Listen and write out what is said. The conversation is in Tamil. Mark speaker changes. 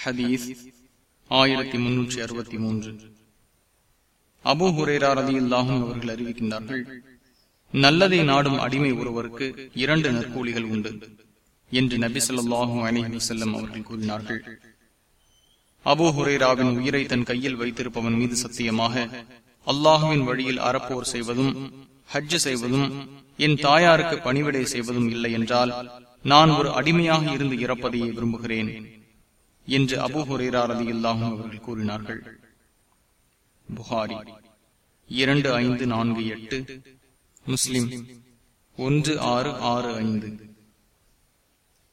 Speaker 1: ஹதீஸ் ஆயிரத்தி முன்னூற்றி அறுபத்தி மூன்று. அபு ஹுரேரா ரதி அல்லாஹும் அவர்கள் அறிவிக்கின்றார்கள் நல்லதை நாடும் அடிமை ஒருவருக்கு இரண்டு நற்கூலிகள் உண்டு என்று நபி சொல்லாஹும் அணிஹி செல்லம் அவர்கள் கூறினார்கள். அபு ஹுரேராவின் உயிரை தன் கையில் வைத்திருப்பவன் மீது சத்தியமாக அல்லாஹுவின் வழியில் அறப்போர் செய்வதும் ஹஜ்ஜு செய்வதும் என் தாயாருக்கு பணிவிடை செய்வதும் இல்லை என்றால் நான் ஒரு அடிமையாக இருந்து இறப்பதையே விரும்புகிறேன். என்று அபு ஹுரேரா ரதி இல்லாமல் அவர்கள் கூறினார்கள். புகாரி இரண்டு ஐந்து நான்கு எட்டு முஸ்லிம் ஒன்று ஆறு ஆறு ஐந்து.